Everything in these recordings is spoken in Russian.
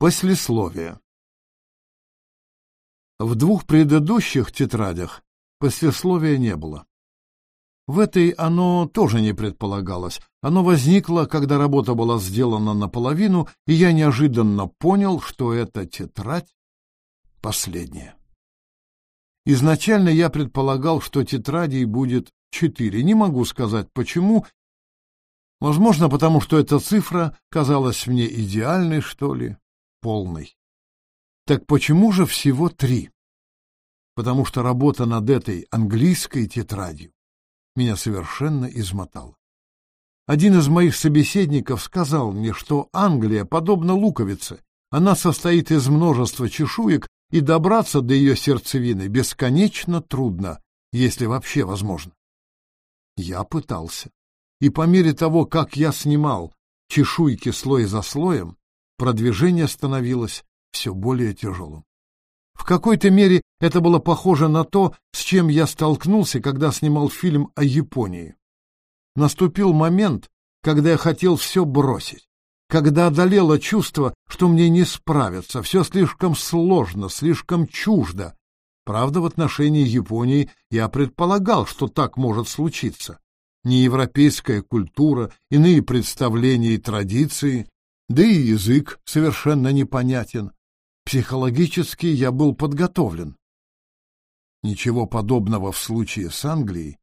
Послесловие. В двух предыдущих тетрадях послесловия не было. В этой оно тоже не предполагалось. Оно возникло, когда работа была сделана наполовину, и я неожиданно понял, что эта тетрадь последняя. Изначально я предполагал, что тетрадей будет четыре. Не могу сказать почему. Возможно, потому что эта цифра казалась мне идеальной, что ли полный. Так почему же всего три? Потому что работа над этой английской тетрадью меня совершенно измотала. Один из моих собеседников сказал мне, что Англия подобна луковице. Она состоит из множества чешуек, и добраться до ее сердцевины бесконечно трудно, если вообще возможно. Я пытался. И по мере того, как я снимал чешуйки слой за слоем, продвижение становилось все более тяжелым. В какой-то мере это было похоже на то, с чем я столкнулся, когда снимал фильм о Японии. Наступил момент, когда я хотел все бросить, когда одолело чувство, что мне не справиться, все слишком сложно, слишком чуждо. Правда, в отношении Японии я предполагал, что так может случиться. Неевропейская культура, иные представления и традиции, да и язык совершенно непонятен. Психологически я был подготовлен. Ничего подобного в случае с Англией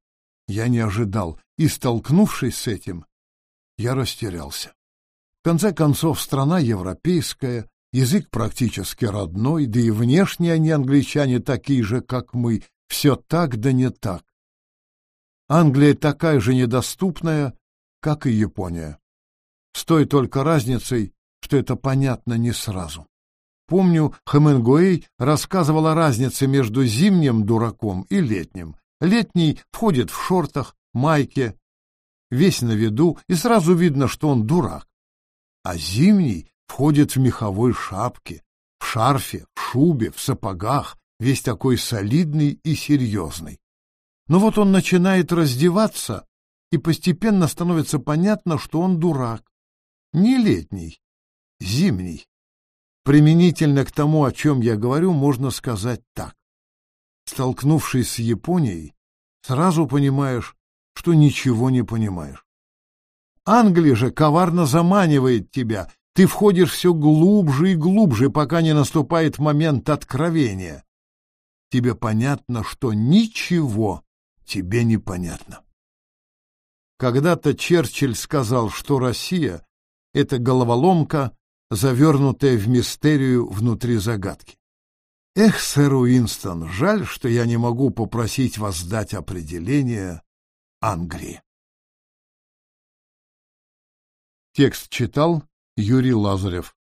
я не ожидал, и, столкнувшись с этим, я растерялся. В конце концов, страна европейская, язык практически родной, да и внешне они, англичане, такие же, как мы, все так да не так. Англия такая же недоступная, как и Япония с той только разницей, что это понятно не сразу. Помню, Хемингуэй рассказывал о разнице между зимним дураком и летним. Летний входит в шортах, майке, весь на виду, и сразу видно, что он дурак. А зимний входит в меховой шапке, в шарфе, в шубе, в сапогах, весь такой солидный и серьезный. Но вот он начинает раздеваться, и постепенно становится понятно, что он дурак не летний, зимний. Применительно к тому, о чем я говорю, можно сказать так. Столкнувшись с Японией, сразу понимаешь, что ничего не понимаешь. Англия же коварно заманивает тебя, ты входишь все глубже и глубже, пока не наступает момент откровения. Тебе понятно, что ничего тебе не понятно. Когда-то Черчилль сказал, что Россия это головоломка, завернутая в мистерию внутри загадки. Эх, сэр Уинстон, жаль, что я не могу попросить вас дать определение Англии. Текст читал Юрий Лазарев.